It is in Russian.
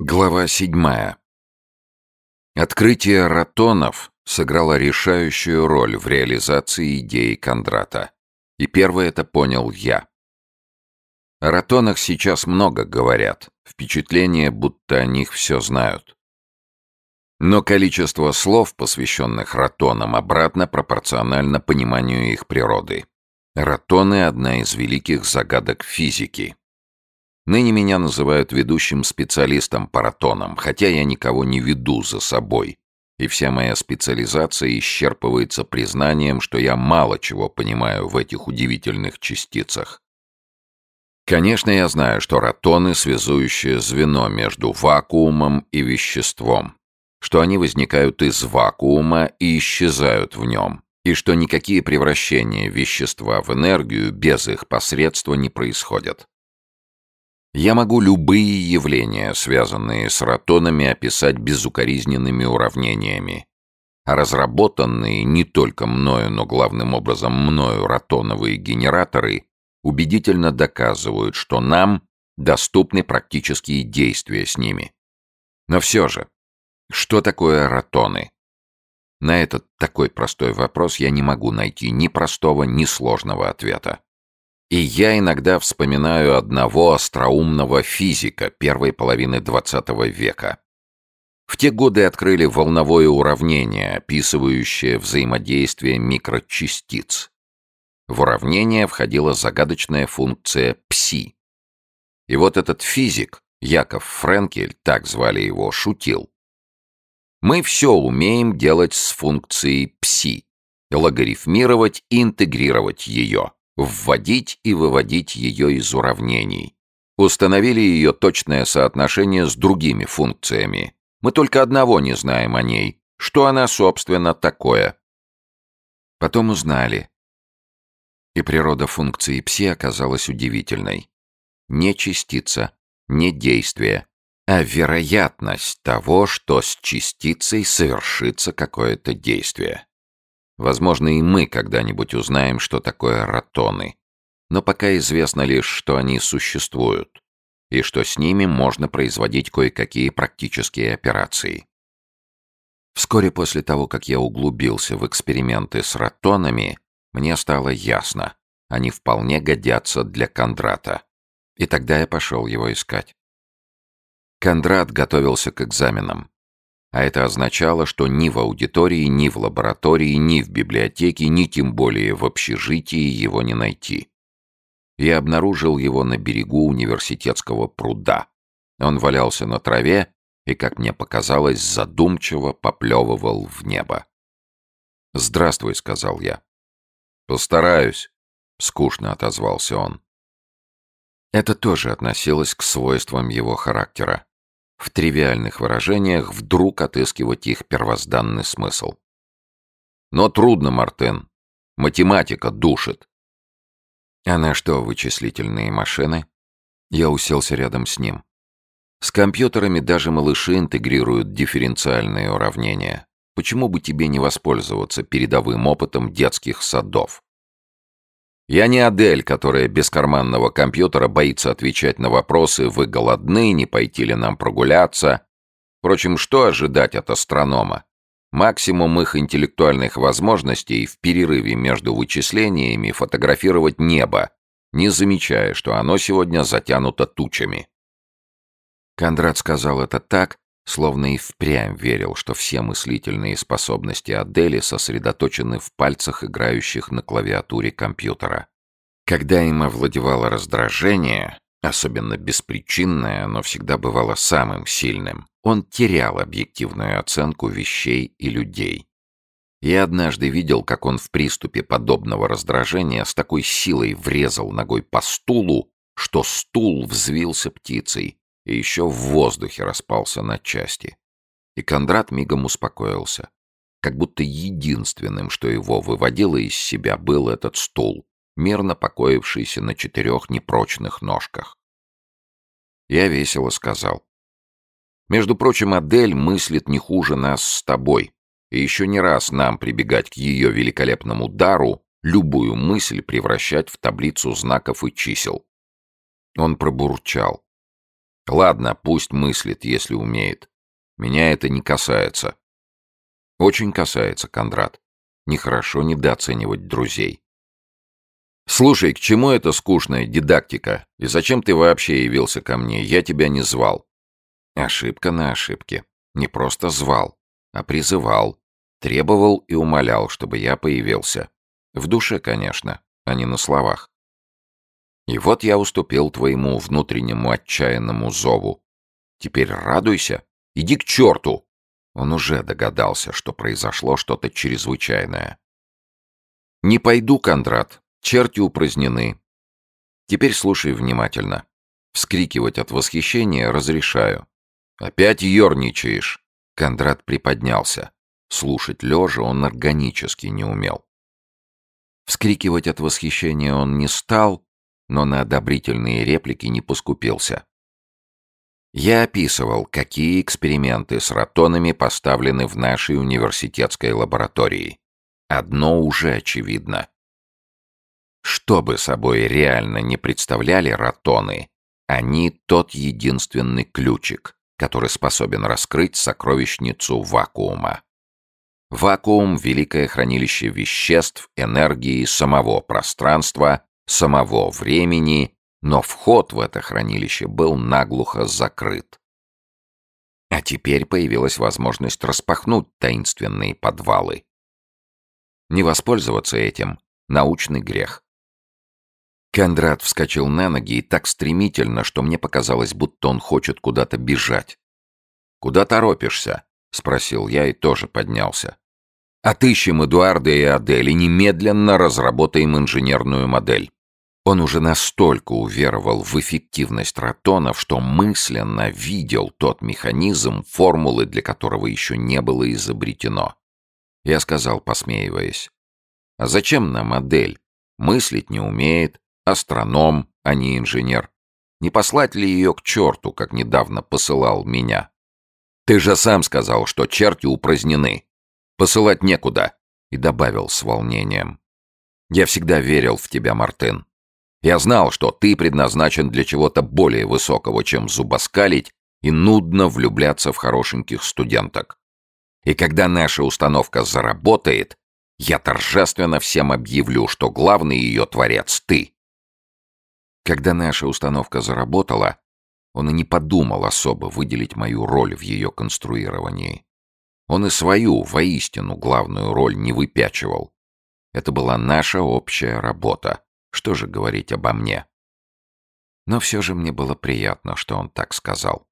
Глава седьмая. Открытие ротонов сыграло решающую роль в реализации идеи Кондрата. И первое это понял я. О ротонах сейчас много говорят, впечатление, будто о них все знают. Но количество слов, посвященных ротонам, обратно пропорционально пониманию их природы. Ротоны — одна из великих загадок физики. Ныне меня называют ведущим специалистом по ротонам, хотя я никого не веду за собой, и вся моя специализация исчерпывается признанием, что я мало чего понимаю в этих удивительных частицах. Конечно, я знаю, что ротоны — связующее звено между вакуумом и веществом, что они возникают из вакуума и исчезают в нем, и что никакие превращения вещества в энергию без их посредства не происходят. Я могу любые явления, связанные с ротонами, описать безукоризненными уравнениями. А разработанные не только мною, но главным образом мною ротоновые генераторы убедительно доказывают, что нам доступны практические действия с ними. Но все же, что такое ротоны? На этот такой простой вопрос я не могу найти ни простого, ни сложного ответа. И я иногда вспоминаю одного остроумного физика первой половины XX века. В те годы открыли волновое уравнение, описывающее взаимодействие микрочастиц. В уравнение входила загадочная функция пси. И вот этот физик, Яков Френкель, так звали его, шутил. Мы все умеем делать с функцией пси, логарифмировать и интегрировать ее вводить и выводить ее из уравнений. Установили ее точное соотношение с другими функциями. Мы только одного не знаем о ней. Что она, собственно, такое? Потом узнали. И природа функции пси оказалась удивительной. Не частица, не действие, а вероятность того, что с частицей совершится какое-то действие. Возможно, и мы когда-нибудь узнаем, что такое ротоны. Но пока известно лишь, что они существуют, и что с ними можно производить кое-какие практические операции. Вскоре после того, как я углубился в эксперименты с ротонами, мне стало ясно, они вполне годятся для Кондрата. И тогда я пошел его искать. Кондрат готовился к экзаменам. А это означало, что ни в аудитории, ни в лаборатории, ни в библиотеке, ни тем более в общежитии его не найти. Я обнаружил его на берегу университетского пруда. Он валялся на траве и, как мне показалось, задумчиво поплевывал в небо. «Здравствуй», — сказал я. «Постараюсь», — скучно отозвался он. Это тоже относилось к свойствам его характера в тривиальных выражениях вдруг отыскивать их первозданный смысл. Но трудно, Мартен. Математика душит. А на что вычислительные машины? Я уселся рядом с ним. С компьютерами даже малыши интегрируют дифференциальные уравнения. Почему бы тебе не воспользоваться передовым опытом детских садов? Я не Адель, которая без карманного компьютера боится отвечать на вопросы «Вы голодны? Не пойти ли нам прогуляться?» Впрочем, что ожидать от астронома? Максимум их интеллектуальных возможностей в перерыве между вычислениями фотографировать небо, не замечая, что оно сегодня затянуто тучами. Кондрат сказал это так, словно и впрямь верил, что все мыслительные способности Адели сосредоточены в пальцах, играющих на клавиатуре компьютера. Когда им овладевало раздражение, особенно беспричинное, оно всегда бывало самым сильным, он терял объективную оценку вещей и людей. Я однажды видел, как он в приступе подобного раздражения с такой силой врезал ногой по стулу, что стул взвился птицей, и еще в воздухе распался на части. И Кондрат мигом успокоился. Как будто единственным, что его выводило из себя, был этот стул, мирно покоившийся на четырех непрочных ножках. Я весело сказал. «Между прочим, Адель мыслит не хуже нас с тобой, и еще не раз нам прибегать к ее великолепному дару, любую мысль превращать в таблицу знаков и чисел». Он пробурчал. Ладно, пусть мыслит, если умеет. Меня это не касается. Очень касается, Кондрат. Нехорошо недооценивать друзей. Слушай, к чему эта скучная дидактика? И зачем ты вообще явился ко мне? Я тебя не звал. Ошибка на ошибке. Не просто звал, а призывал. Требовал и умолял, чтобы я появился. В душе, конечно, а не на словах. И вот я уступил твоему внутреннему отчаянному зову. Теперь радуйся. Иди к черту!» Он уже догадался, что произошло что-то чрезвычайное. «Не пойду, Кондрат. Черти упразднены. Теперь слушай внимательно. Вскрикивать от восхищения разрешаю. Опять ерничаешь!» Кондрат приподнялся. Слушать лежа он органически не умел. Вскрикивать от восхищения он не стал, но на одобрительные реплики не поскупился. Я описывал, какие эксперименты с ротонами поставлены в нашей университетской лаборатории. Одно уже очевидно. Что бы собой реально не представляли ротоны, они тот единственный ключик, который способен раскрыть сокровищницу вакуума. Вакуум — великое хранилище веществ, энергии, самого пространства, самого времени но вход в это хранилище был наглухо закрыт. А теперь появилась возможность распахнуть таинственные подвалы. Не воспользоваться этим — научный грех. Кондрат вскочил на ноги и так стремительно, что мне показалось, будто он хочет куда-то бежать. «Куда торопишься?» — спросил я и тоже поднялся. «Отыщем Эдуарда и Адель и немедленно разработаем инженерную модель. Он уже настолько уверовал в эффективность ротонов, что мысленно видел тот механизм, формулы для которого еще не было изобретено. Я сказал, посмеиваясь, «А зачем нам модель? Мыслить не умеет, астроном, а не инженер. Не послать ли ее к черту, как недавно посылал меня? Ты же сам сказал, что черти упразднены. Посылать некуда», и добавил с волнением. «Я всегда верил в тебя, Мартын. Я знал, что ты предназначен для чего-то более высокого, чем зубоскалить и нудно влюбляться в хорошеньких студенток. И когда наша установка заработает, я торжественно всем объявлю, что главный ее творец — ты. Когда наша установка заработала, он и не подумал особо выделить мою роль в ее конструировании. Он и свою, воистину, главную роль не выпячивал. Это была наша общая работа. Что же говорить обо мне? Но все же мне было приятно, что он так сказал.